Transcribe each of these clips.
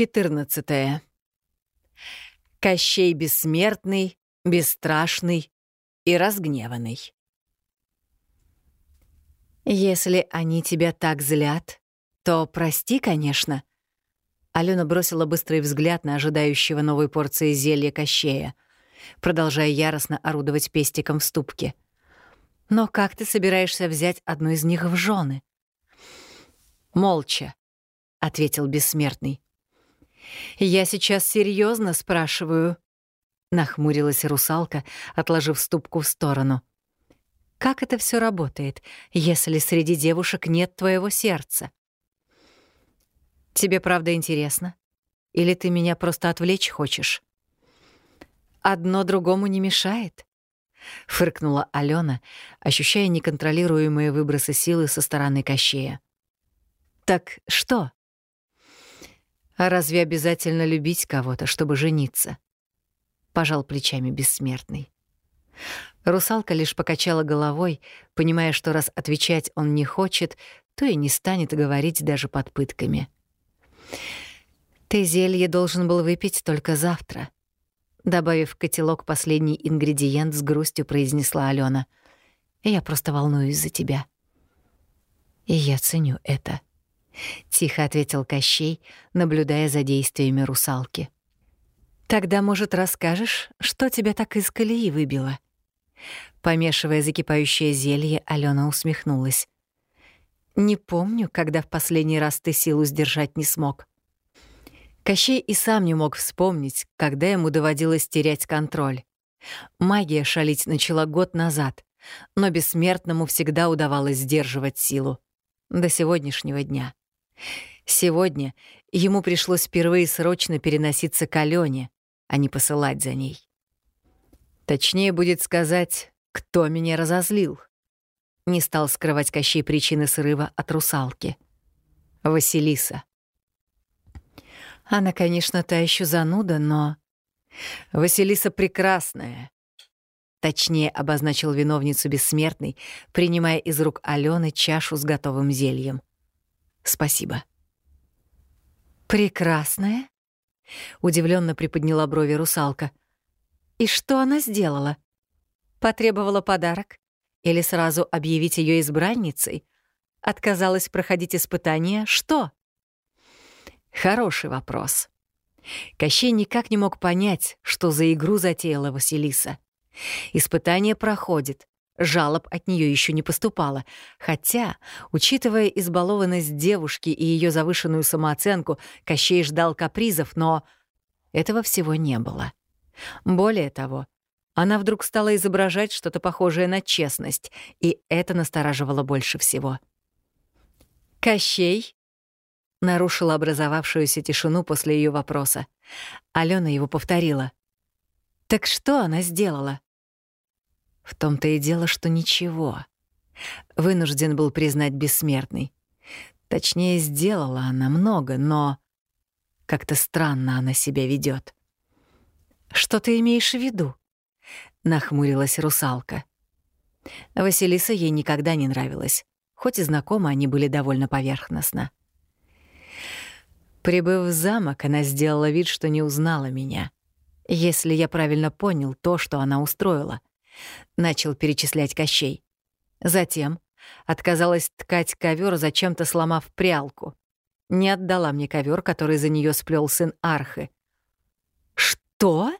14. Кощей бессмертный, бесстрашный и разгневанный. Если они тебя так злят, то прости, конечно. Алена бросила быстрый взгляд на ожидающего новой порции зелья Кощея, продолжая яростно орудовать пестиком в ступке. Но как ты собираешься взять одну из них в жены? Молча, ответил бессмертный. «Я сейчас серьезно спрашиваю», — нахмурилась русалка, отложив ступку в сторону. «Как это все работает, если среди девушек нет твоего сердца?» «Тебе правда интересно? Или ты меня просто отвлечь хочешь?» «Одно другому не мешает», — фыркнула Алена, ощущая неконтролируемые выбросы силы со стороны Кощея. «Так что?» А разве обязательно любить кого-то, чтобы жениться? Пожал плечами бессмертный. Русалка лишь покачала головой, понимая, что раз отвечать он не хочет, то и не станет говорить даже под пытками. «Ты зелье должен был выпить только завтра», — добавив в котелок последний ингредиент, с грустью произнесла Алена. «Я просто волнуюсь за тебя». «И я ценю это», — тихо ответил Кощей, наблюдая за действиями русалки. «Тогда, может, расскажешь, что тебя так из колеи выбило?» Помешивая закипающее зелье, Алена усмехнулась. «Не помню, когда в последний раз ты силу сдержать не смог». Кощей и сам не мог вспомнить, когда ему доводилось терять контроль. Магия шалить начала год назад, но бессмертному всегда удавалось сдерживать силу. До сегодняшнего дня. Сегодня ему пришлось впервые срочно переноситься к Алёне, а не посылать за ней. Точнее будет сказать, кто меня разозлил. Не стал скрывать Кощей причины срыва от русалки. Василиса. Она, конечно, та еще зануда, но... Василиса прекрасная. Точнее обозначил виновницу бессмертный, принимая из рук Алены чашу с готовым зельем. Спасибо. Прекрасная? Удивленно приподняла брови русалка. И что она сделала? Потребовала подарок? Или сразу объявить ее избранницей? Отказалась проходить испытания? Что? Хороший вопрос. Кощей никак не мог понять, что за игру затеяла Василиса. Испытание проходит, Жалоб от нее еще не поступало, хотя, учитывая избалованность девушки и ее завышенную самооценку, Кощей ждал капризов, но этого всего не было. Более того, она вдруг стала изображать что-то похожее на честность, и это настораживало больше всего. «Кощей?» — нарушила образовавшуюся тишину после ее вопроса. Алена его повторила. «Так что она сделала?» В том-то и дело, что ничего. Вынужден был признать бессмертный. Точнее, сделала она много, но как-то странно она себя ведет. «Что ты имеешь в виду?» — нахмурилась русалка. Василиса ей никогда не нравилась, хоть и знакомы они были довольно поверхностно. Прибыв в замок, она сделала вид, что не узнала меня. Если я правильно понял то, что она устроила. — начал перечислять Кощей. Затем отказалась ткать ковер, зачем-то сломав прялку. Не отдала мне ковер, который за нее сплел сын Архы. «Что?»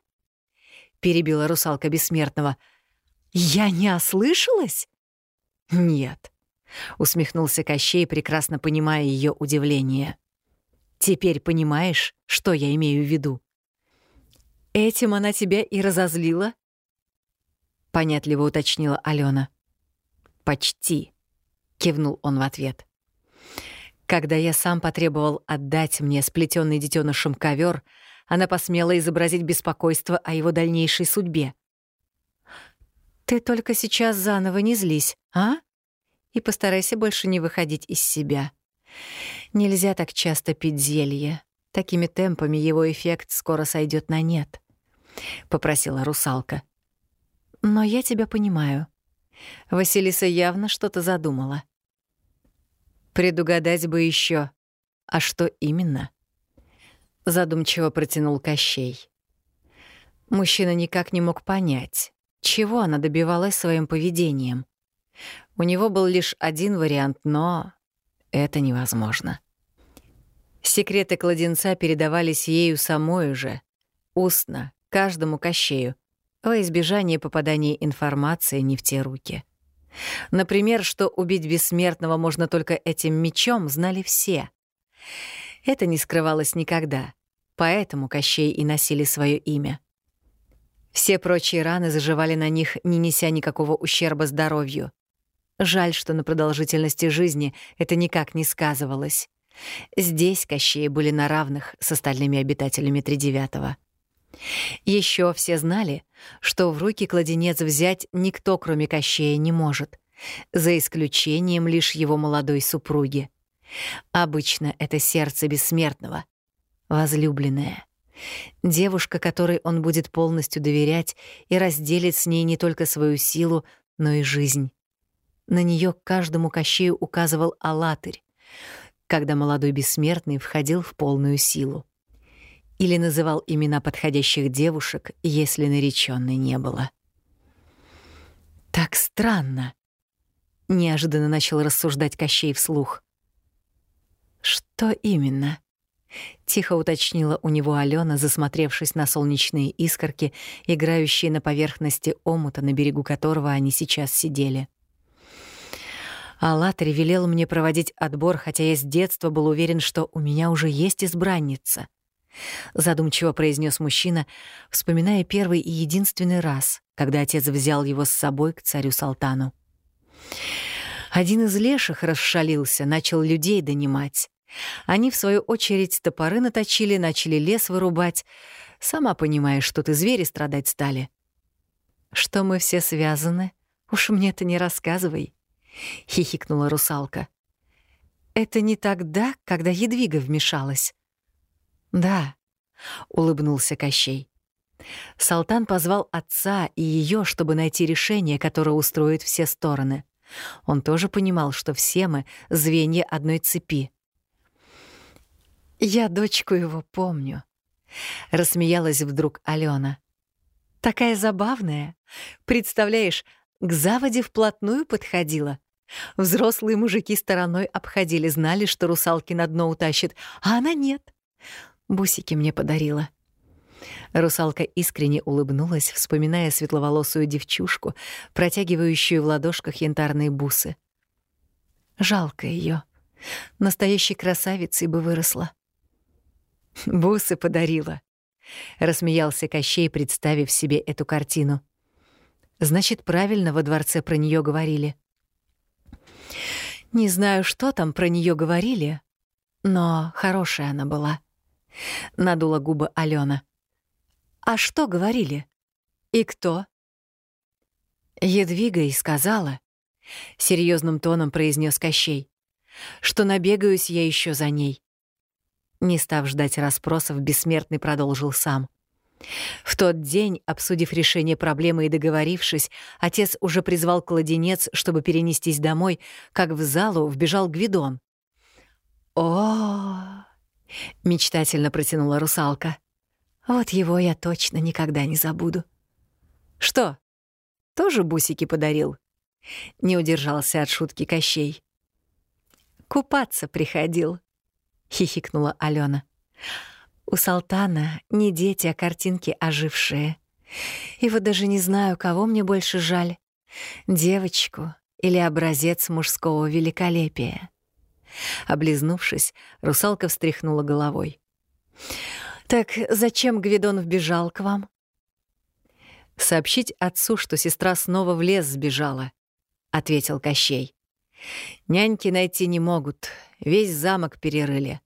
— перебила русалка бессмертного. «Я не ослышалась?» «Нет», — усмехнулся Кощей, прекрасно понимая ее удивление. «Теперь понимаешь, что я имею в виду?» «Этим она тебя и разозлила?» — понятливо уточнила Алена. «Почти», — кивнул он в ответ. Когда я сам потребовал отдать мне сплетенный детенышем ковер, она посмела изобразить беспокойство о его дальнейшей судьбе. «Ты только сейчас заново не злись, а? И постарайся больше не выходить из себя. Нельзя так часто пить зелье. Такими темпами его эффект скоро сойдет на нет», — попросила русалка. Но я тебя понимаю. Василиса явно что-то задумала. Предугадать бы еще. А что именно? — задумчиво протянул Кощей. Мужчина никак не мог понять, чего она добивалась своим поведением. У него был лишь один вариант, но это невозможно. Секреты кладенца передавались ею самой уже, устно, каждому кощею, во избежание попадания информации не в те руки. Например, что убить бессмертного можно только этим мечом, знали все. Это не скрывалось никогда, поэтому Кощей и носили свое имя. Все прочие раны заживали на них, не неся никакого ущерба здоровью. Жаль, что на продолжительности жизни это никак не сказывалось. Здесь Кощеи были на равных с остальными обитателями Тридевятого. Еще все знали, что в руки кладенец взять никто, кроме Кощея, не может, за исключением лишь его молодой супруги. Обычно это сердце бессмертного, возлюбленное. Девушка, которой он будет полностью доверять и разделит с ней не только свою силу, но и жизнь. На нее каждому Кощею указывал Алатырь, когда молодой бессмертный входил в полную силу. Или называл имена подходящих девушек, если нареченной не было. «Так странно», — неожиданно начал рассуждать Кощей вслух. «Что именно?» — тихо уточнила у него Алена, засмотревшись на солнечные искорки, играющие на поверхности омута, на берегу которого они сейчас сидели. — Аллатри велел мне проводить отбор, хотя я с детства был уверен, что у меня уже есть избранница. Задумчиво произнес мужчина, вспоминая первый и единственный раз, когда отец взял его с собой к царю Салтану. Один из леших расшалился, начал людей донимать. Они, в свою очередь, топоры наточили, начали лес вырубать. Сама понимаешь, что ты звери страдать стали. Что мы все связаны? Уж мне-то не рассказывай. — хихикнула русалка. «Это не тогда, когда Едвига вмешалась?» «Да», — улыбнулся Кощей. Салтан позвал отца и ее, чтобы найти решение, которое устроит все стороны. Он тоже понимал, что все мы — звенья одной цепи. «Я дочку его помню», — рассмеялась вдруг Алена. «Такая забавная. Представляешь, к заводе вплотную подходила. Взрослые мужики стороной обходили, знали, что русалки на дно утащит, а она нет. Бусики мне подарила. Русалка искренне улыбнулась, вспоминая светловолосую девчушку, протягивающую в ладошках янтарные бусы. Жалко ее. Настоящей красавицей бы выросла. «Бусы подарила», — рассмеялся Кощей, представив себе эту картину. Значит, правильно во дворце про нее говорили. Не знаю, что там про нее говорили, но хорошая она была. Надула губы Алена. А что говорили? И кто? Едвига и сказала, серьезным тоном произнес Кощей, что набегаюсь я еще за ней. Не став ждать расспросов, бессмертный продолжил сам. В тот день, обсудив решение проблемы и договорившись, отец уже призвал кладенец, чтобы перенестись домой, как в залу вбежал Гвидон. о мечтательно протянула русалка. «Вот его я точно никогда не забуду». «Что, тоже бусики подарил?» Не удержался от шутки Кощей. «Купаться приходил», — хихикнула Алена. У Салтана не дети, а картинки ожившие. И вот даже не знаю, кого мне больше жаль — девочку или образец мужского великолепия. Облизнувшись, русалка встряхнула головой. «Так зачем Гвидон вбежал к вам?» «Сообщить отцу, что сестра снова в лес сбежала», — ответил Кощей. «Няньки найти не могут, весь замок перерыли.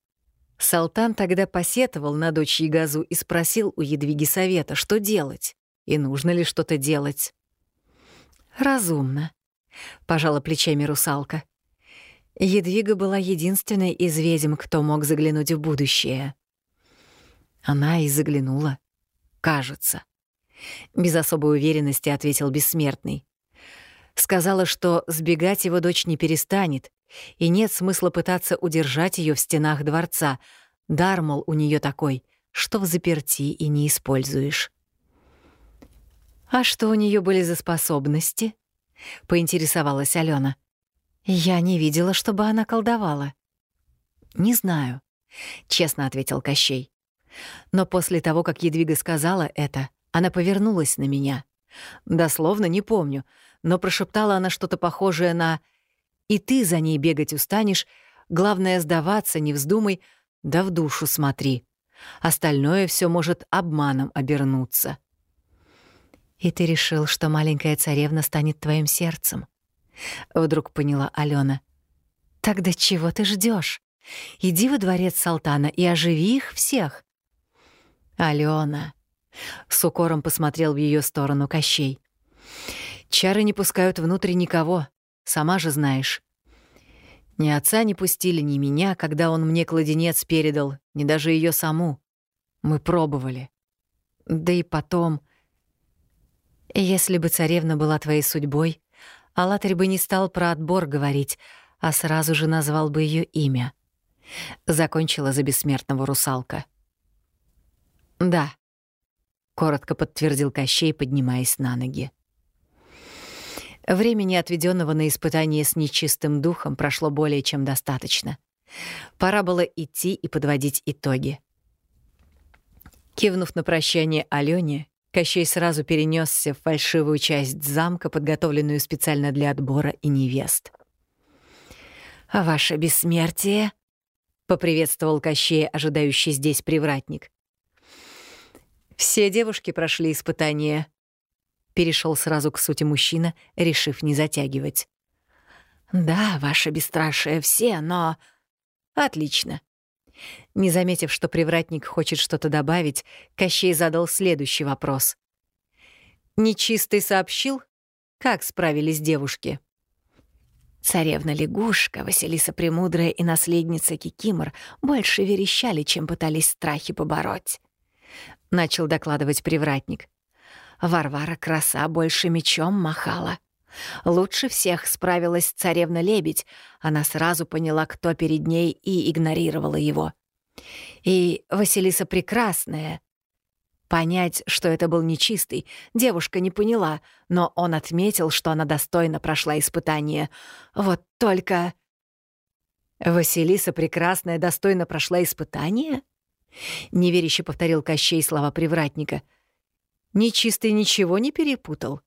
Салтан тогда посетовал на дочь Ягазу и спросил у Едвиги совета, что делать и нужно ли что-то делать. «Разумно», — пожала плечами русалка. Едвига была единственной из ведьм, кто мог заглянуть в будущее. Она и заглянула. Кажется. Без особой уверенности ответил бессмертный. Сказала, что сбегать его дочь не перестанет, и нет смысла пытаться удержать ее в стенах дворца, Дар, мол, у нее такой, что в заперти и не используешь. «А что у нее были за способности?» — поинтересовалась Алена. «Я не видела, чтобы она колдовала». «Не знаю», — честно ответил Кощей. Но после того, как Едвига сказала это, она повернулась на меня. Дословно не помню, но прошептала она что-то похожее на «И ты за ней бегать устанешь, главное сдаваться, не вздумай, да в душу смотри. Остальное все может обманом обернуться». «И ты решил, что маленькая царевна станет твоим сердцем?» Вдруг поняла Алена. «Тогда чего ты ждешь? Иди во дворец Салтана и оживи их всех». «Алена», — с укором посмотрел в ее сторону Кощей. «Чары не пускают внутрь никого, сама же знаешь. Ни отца не пустили, ни меня, когда он мне кладенец передал, ни даже ее саму. Мы пробовали. Да и потом... Если бы царевна была твоей судьбой, Алатырь бы не стал про отбор говорить, а сразу же назвал бы ее имя. Закончила за бессмертного русалка. «Да», — коротко подтвердил Кощей, поднимаясь на ноги. Времени, отведенного на испытание с нечистым духом, прошло более чем достаточно. Пора было идти и подводить итоги. Кивнув на прощание Алёне, Кощей сразу перенесся в фальшивую часть замка, подготовленную специально для отбора и невест. «А «Ваше бессмертие?» — поприветствовал Кощея, ожидающий здесь привратник. «Все девушки прошли испытание», — перешел сразу к сути мужчина, решив не затягивать. «Да, ваше бесстрашие все, но...» «Отлично». Не заметив, что привратник хочет что-то добавить, Кощей задал следующий вопрос. «Нечистый сообщил, как справились девушки?» Царевна-лягушка, Василиса Премудрая и наследница Кикимор больше верещали, чем пытались страхи побороть. Начал докладывать привратник. Варвара краса больше мечом махала. Лучше всех справилась царевна-лебедь. Она сразу поняла, кто перед ней, и игнорировала его. И Василиса Прекрасная. Понять, что это был нечистый, девушка не поняла, но он отметил, что она достойно прошла испытание. Вот только... «Василиса Прекрасная достойно прошла испытание?» Неверяще повторил Кощей слова привратника — Нечистый ничего не перепутал?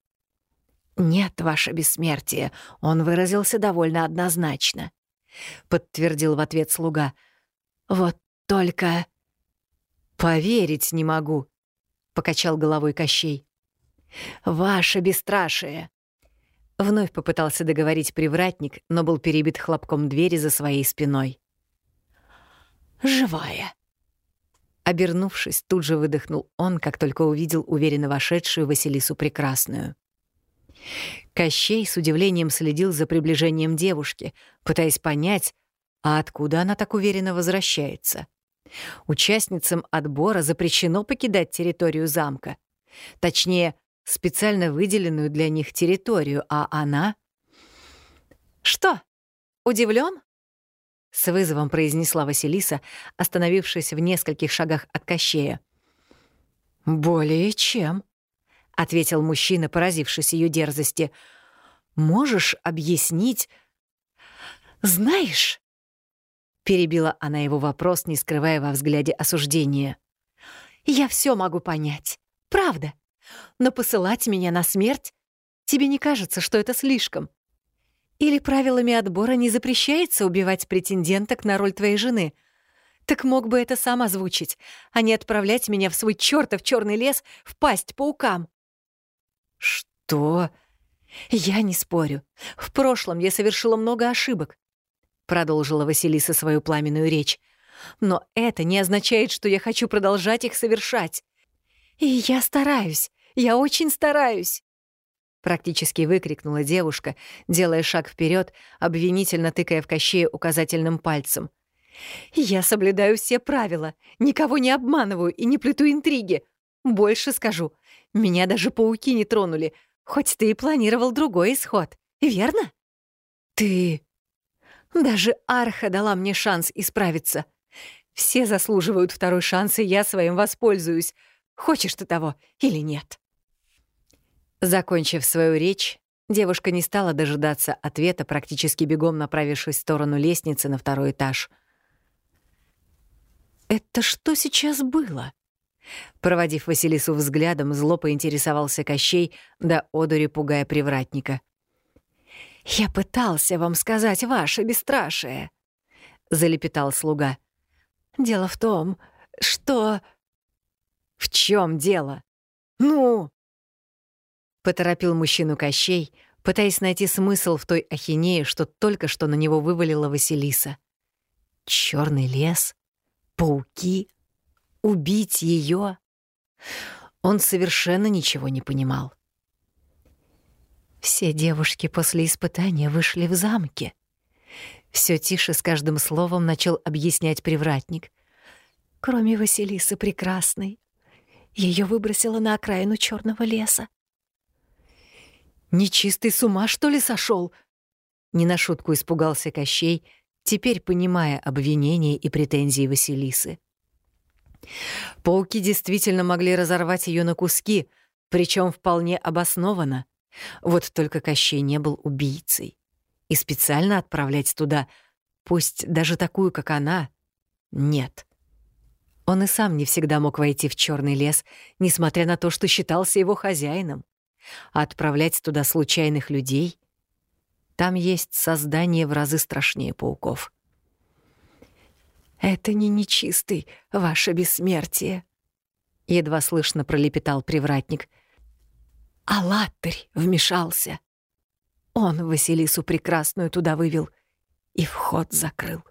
Нет, ваше бессмертие, он выразился довольно однозначно, подтвердил в ответ слуга. Вот только поверить не могу, покачал головой Кощей. Ваше бесстрашие. Вновь попытался договорить привратник, но был перебит хлопком двери за своей спиной. «Живая», Обернувшись, тут же выдохнул он, как только увидел уверенно вошедшую Василису Прекрасную. Кощей с удивлением следил за приближением девушки, пытаясь понять, а откуда она так уверенно возвращается. Участницам отбора запрещено покидать территорию замка. Точнее, специально выделенную для них территорию, а она... «Что, удивлен? с вызовом произнесла Василиса, остановившись в нескольких шагах от Кощея. «Более чем», — ответил мужчина, поразившись ее дерзости. «Можешь объяснить...» «Знаешь...» — перебила она его вопрос, не скрывая во взгляде осуждения. «Я все могу понять, правда. Но посылать меня на смерть... Тебе не кажется, что это слишком?» Или правилами отбора не запрещается убивать претенденток на роль твоей жены? Так мог бы это сам озвучить, а не отправлять меня в свой чертов черный лес в пасть паукам. Что? Я не спорю. В прошлом я совершила много ошибок. Продолжила Василиса свою пламенную речь. Но это не означает, что я хочу продолжать их совершать. И я стараюсь. Я очень стараюсь. Практически выкрикнула девушка, делая шаг вперед, обвинительно тыкая в Кощея указательным пальцем. «Я соблюдаю все правила, никого не обманываю и не плету интриги. Больше скажу, меня даже пауки не тронули, хоть ты и планировал другой исход, верно?» «Ты...» Даже Арха дала мне шанс исправиться. Все заслуживают второй шанс, и я своим воспользуюсь. Хочешь ты того или нет?» Закончив свою речь, девушка не стала дожидаться ответа, практически бегом направившись в сторону лестницы на второй этаж. «Это что сейчас было?» Проводив Василису взглядом, зло поинтересовался Кощей, да одури пугая привратника. «Я пытался вам сказать ваше бесстрашие», — залепетал слуга. «Дело в том, что...» «В чем дело? Ну?» Поторопил мужчину Кощей, пытаясь найти смысл в той ахинее, что только что на него вывалила Василиса. Черный лес? Пауки? Убить ее? Он совершенно ничего не понимал. Все девушки после испытания вышли в замке. Все тише с каждым словом начал объяснять привратник. Кроме Василисы Прекрасной. Ее выбросило на окраину черного леса. «Нечистый с ума, что ли, сошел? Не на шутку испугался Кощей, теперь понимая обвинения и претензии Василисы. Пауки действительно могли разорвать ее на куски, причем вполне обоснованно. Вот только Кощей не был убийцей. И специально отправлять туда, пусть даже такую, как она, нет. Он и сам не всегда мог войти в черный лес, несмотря на то, что считался его хозяином. А отправлять туда случайных людей — там есть создание в разы страшнее пауков. «Это не нечистый, ваше бессмертие», — едва слышно пролепетал привратник. «Аллатырь вмешался. Он Василису Прекрасную туда вывел и вход закрыл».